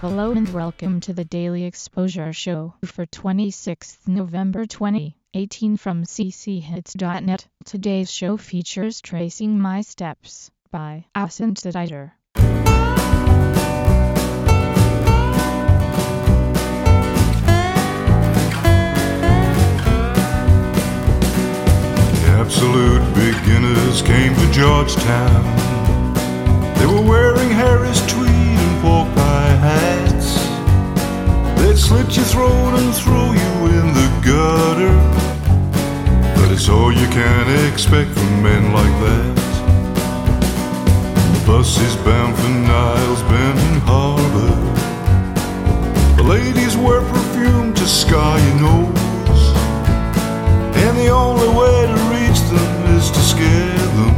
Hello and welcome to the Daily Exposure Show for 26th November 2018 from cchits.net. Today's show features Tracing My Steps by Ascendediter. Absolute beginners came to Georgetown. And throw you in the gutter. But it's all you can expect from men like that. The bus is bound for Niles Bend Harbor. The ladies wear perfume to scar your nose. And the only way to reach them is to scare them.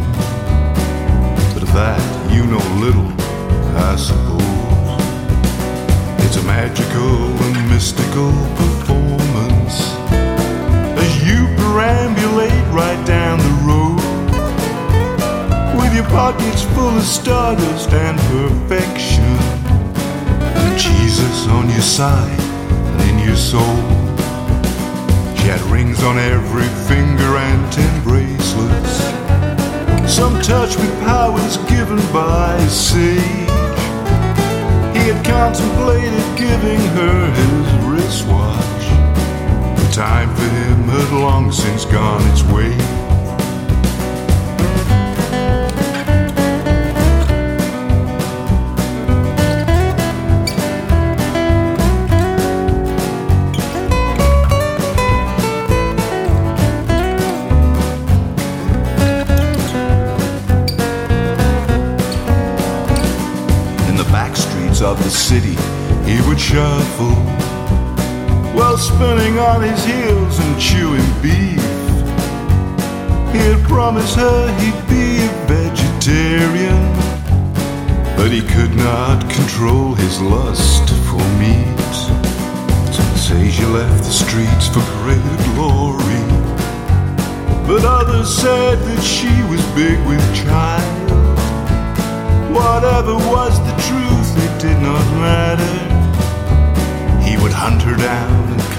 But of that you know little, I suppose. It's a magical and mystical stardust and perfection, Jesus on your side and in your soul. She had rings on every finger and ten bracelets. Some touch with powers given by sage. He had contemplated giving her his wristwatch. The time for him had long since gone its way. City he would shuffle while spinning on his heels and chewing beef. He'd promised her he'd be a vegetarian, but he could not control his lust for meat. Some say she left the streets for greater glory, but others said that she was big with child. Whatever was the truth,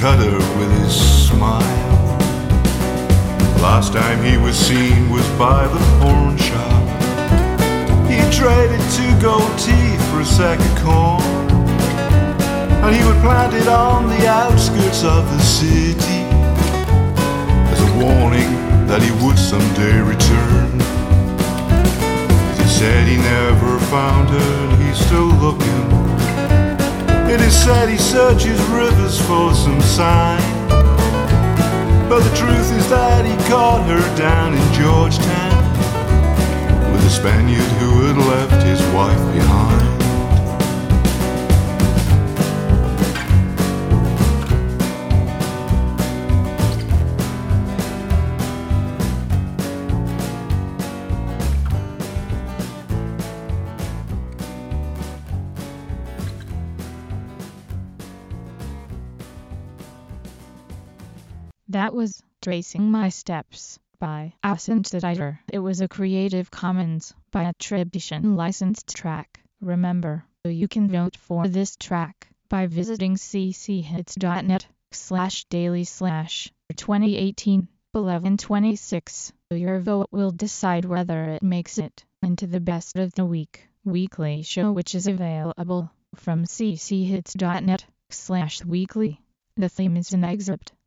cut with his smile. Last time he was seen was by the pawn shop. He traded two gold teeth for a sack of corn. And he would plant it on the outskirts of the city as a warning that he would someday return. He said he never found her and he's still looking. It is said he searches rivers for some sign. But the truth is that he caught her down in Georgetown with a Spaniard who had left his wife behind. That was Tracing My Steps by Ascendediter. It was a Creative Commons by attribution licensed track. Remember, you can vote for this track by visiting cchits.net slash daily slash 2018 1126. Your vote will decide whether it makes it into the best of the week weekly show which is available from cchits.net slash weekly. The theme is an excerpt